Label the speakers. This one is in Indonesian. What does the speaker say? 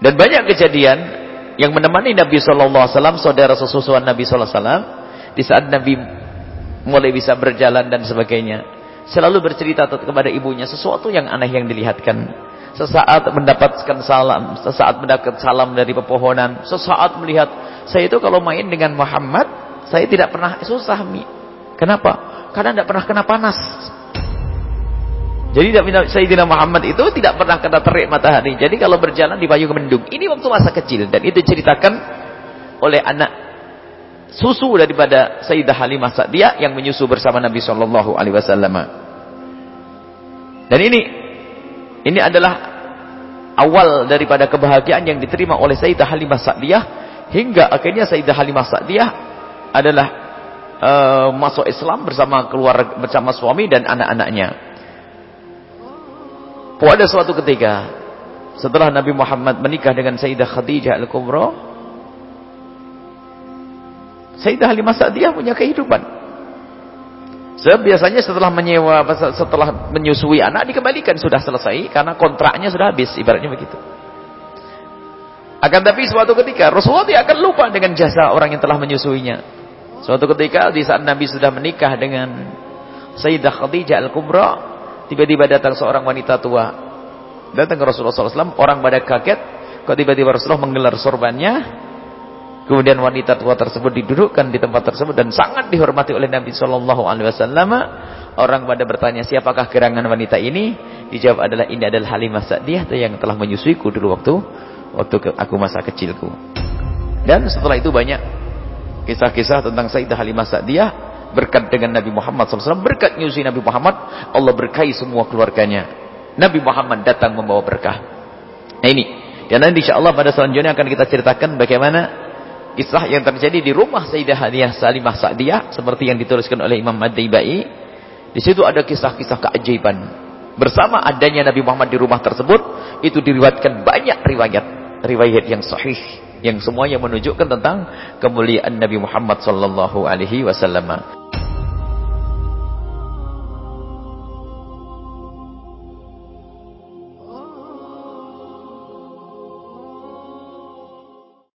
Speaker 1: Dan banyak kejadian yang menemani Nabi sallallahu alaihi wasallam, saudara sesusuan Nabi sallallahu alaihi wasallam di saat Nabi mulai bisa berjalan dan sebagainya. Selalu bercerita kepada ibunya sesuatu yang aneh yang dilihatkan. Sesaat mendapatkan salam, sesaat mendapat salam dari pepohonan, sesaat melihat saya itu kalau main dengan Muhammad, saya tidak pernah susah mi. Kenapa? Karena tidak pernah kena panas. Jadi Sayyidina Muhammad itu tidak pernah kena terik matahari. Jadi kalau berjalan di payung mendung. Ini waktu masa kecil. Dan itu ceritakan oleh anak susu daripada Sayyidah Halimah Sa'diyah yang menyusu bersama Nabi Shallallahu Alaihi Wasallam. Dan ini ini adalah awal daripada kebahagiaan yang diterima oleh Sayyidah Halimah Sa'diyah hingga akhirnya Sayyidah Halimah Sa'diyah adalah uh, masuk Islam bersama keluarga bersama suami dan anak-anaknya. Pada suatu ketika setelah Nabi Muhammad menikah dengan Sayyidah Khadijah Al-Kubra, Sayyidah Halimah Sa'diyah punya kehidupan. Sebab biasanya setelah menyewa setelah menyusui anak dikembalikan sudah selesai karena kontraknya sudah habis ibaratnya begitu. Akan tapi suatu ketika Rasulullah tidak akan lupa dengan jasa orang yang telah menyusuinya. Suatu ketika di saat Nabi sudah menikah dengan Sayyidah Khadijah Al-Kubra, Tiba-tiba datang seorang wanita tua. Datang ke Rasulullah SAW. Orang pada kaget. Kok tiba-tiba Rasulullah menggelar sorbannya. Kemudian wanita tua tersebut didudukkan di tempat tersebut. Dan sangat dihormati oleh Nabi SAW. Orang pada bertanya siapakah gerangan wanita ini. Dijawab adalah ini adalah Halimah Sa'diyah. Yang telah menyusuiku dulu waktu waktu aku masa kecilku. Dan setelah itu banyak kisah-kisah tentang Sayyidah Halimah Sa'diyah berkat dengan Nabi Muhammad SAW, berkat nyusi Nabi Muhammad, Allah berkahi semua keluarganya. Nabi Muhammad datang membawa berkah. Nah ini, dan nanti insya Allah pada selanjutnya akan kita ceritakan bagaimana kisah yang terjadi di rumah Sayyidah Hadiyah Salimah Sa'diyah, seperti yang dituliskan oleh Imam Mad-Daibai. Di situ ada kisah-kisah keajaiban. Bersama adanya Nabi Muhammad di rumah tersebut, itu diriwayatkan banyak riwayat. Riwayat yang sahih yang semuanya menunjukkan tentang kemuliaan Nabi Muhammad sallallahu alaihi wasallam.